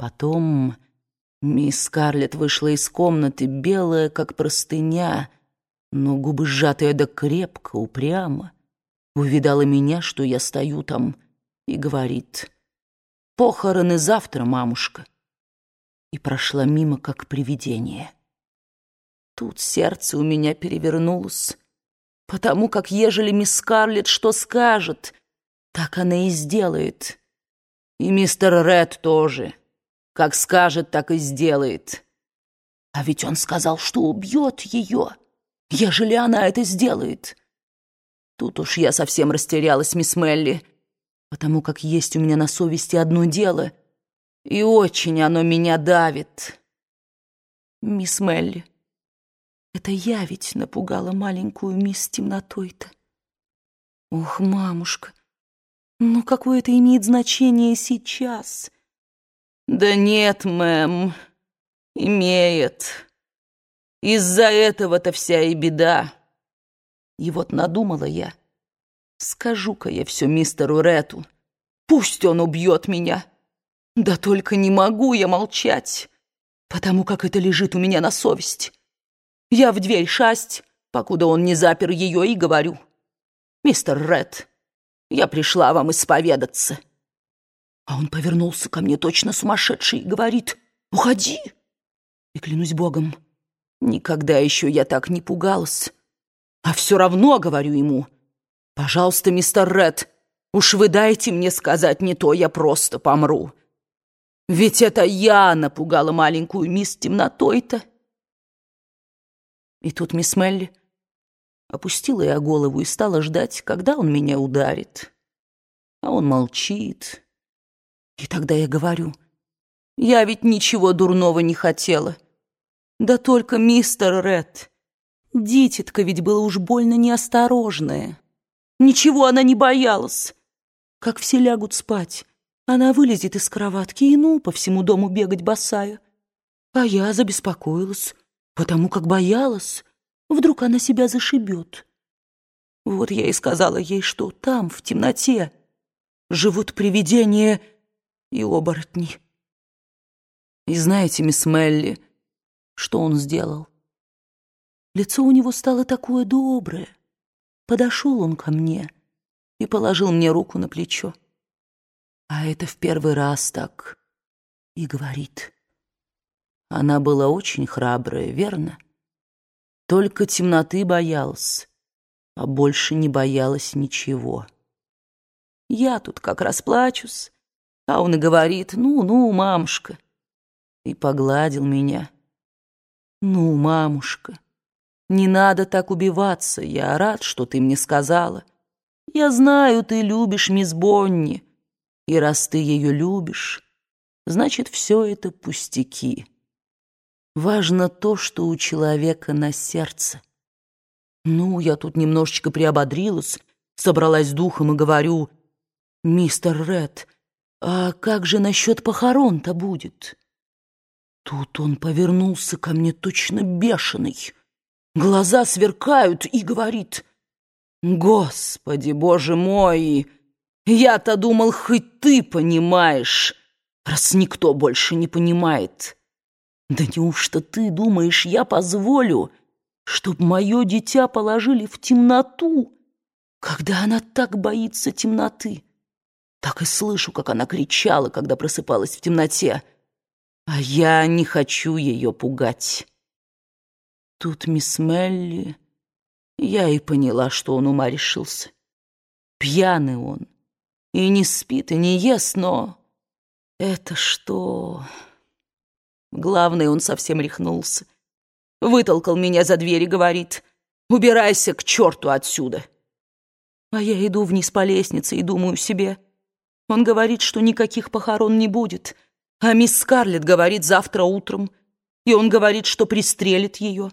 Потом мисс Скарлетт вышла из комнаты, белая, как простыня, но губы сжатые да крепко, упрямо. Увидала меня, что я стою там, и говорит, «Похороны завтра, мамушка». И прошла мимо, как привидение. Тут сердце у меня перевернулось, потому как, ежели мисс Скарлетт что скажет, так она и сделает. И мистер Ред тоже. Как скажет, так и сделает. А ведь он сказал, что убьет ее, ежели она это сделает. Тут уж я совсем растерялась, мисс Мелли, потому как есть у меня на совести одно дело, и очень оно меня давит. Мисс Мелли, это я ведь напугала маленькую мисс темнотой-то. Ох, мамушка, ну какое это имеет значение сейчас?» Да нет, мэм, имеет. Из-за этого-то вся и беда. И вот надумала я. Скажу-ка я все мистеру Рету. Пусть он убьет меня. Да только не могу я молчать, потому как это лежит у меня на совести. Я в дверь шасть, покуда он не запер ее, и говорю. «Мистер Ред, я пришла вам исповедаться». А он повернулся ко мне точно сумасшедший и говорит «Уходи!» И клянусь Богом, никогда еще я так не пугалась. А все равно говорю ему «Пожалуйста, мистер Ред, уж вы дайте мне сказать не то, я просто помру. Ведь это я напугала маленькую мисс темнотой-то». И тут мисс Мелли опустила я голову и стала ждать, когда он меня ударит. А он молчит, и тогда я говорю, я ведь ничего дурного не хотела. Да только мистер Ред, дитятка ведь было уж больно неосторожная. Ничего она не боялась. Как все лягут спать, она вылезет из кроватки и ну по всему дому бегать босая. А я забеспокоилась, потому как боялась, вдруг она себя зашибет. Вот я и сказала ей, что там, в темноте, живут привидения и оборотни. И знаете, мисс Мелли, что он сделал? Лицо у него стало такое доброе. Подошел он ко мне и положил мне руку на плечо. А это в первый раз так и говорит. Она была очень храбрая, верно? Только темноты боялась, а больше не боялась ничего. Я тут как расплачусь, а он и говорит, ну-ну, мамушка, и погладил меня. Ну, мамушка, не надо так убиваться, я рад, что ты мне сказала. Я знаю, ты любишь мисс Бонни, и раз ты ее любишь, значит, все это пустяки. Важно то, что у человека на сердце. Ну, я тут немножечко приободрилась, собралась духом и говорю, «Мистер Ред, «А как же насчет похорон-то будет?» Тут он повернулся ко мне точно бешеный. Глаза сверкают и говорит, «Господи, боже мой, я-то думал, хоть ты понимаешь, раз никто больше не понимает. Да неужто ты думаешь, я позволю, чтоб мое дитя положили в темноту, когда она так боится темноты?» Так и слышу, как она кричала, когда просыпалась в темноте. А я не хочу ее пугать. Тут мисс Мелли... Я и поняла, что он ума решился. Пьяный он. И не спит, и не ест, но... Это что... Главное, он совсем рехнулся. Вытолкал меня за дверь и говорит, «Убирайся к черту отсюда!» А я иду вниз по лестнице и думаю себе... Он говорит, что никаких похорон не будет, а мисс Скарлетт говорит завтра утром, и он говорит, что пристрелит ее.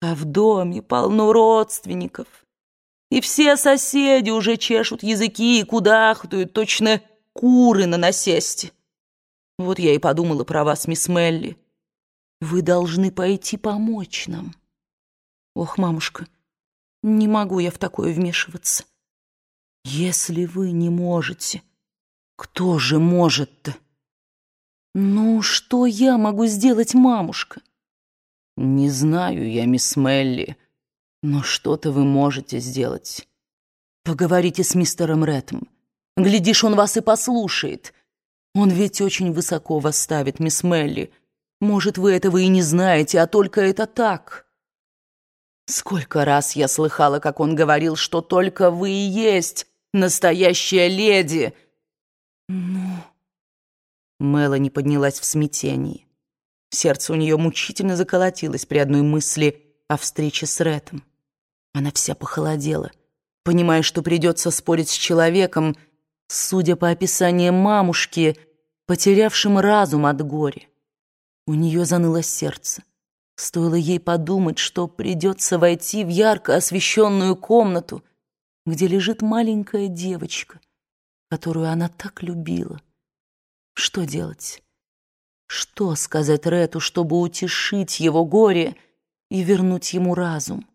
А в доме полно родственников, и все соседи уже чешут языки и кудахтают, точно куры на насесте. Вот я и подумала про вас, мисс Мелли. Вы должны пойти помочь нам. Ох, мамушка, не могу я в такое вмешиваться. Если вы не можете... Кто же может-то? «Ну, что я могу сделать, мамушка?» «Не знаю я, мисс Мелли, но что-то вы можете сделать». «Поговорите с мистером Рэттом. Глядишь, он вас и послушает. Он ведь очень высоко вас ставит, мисс Мелли. Может, вы этого и не знаете, а только это так». Сколько раз я слыхала, как он говорил, что только вы и есть настоящая леди. Ну... Мелани поднялась в смятении. Сердце у нее мучительно заколотилось при одной мысли о встрече с Рэтом. Она вся похолодела, понимая, что придется спорить с человеком, судя по описаниям мамушки, потерявшим разум от горя. У нее заныло сердце. Стоило ей подумать, что придется войти в ярко освещенную комнату, где лежит маленькая девочка, которую она так любила. Что делать? Что сказать Рету, чтобы утешить его горе и вернуть ему разум?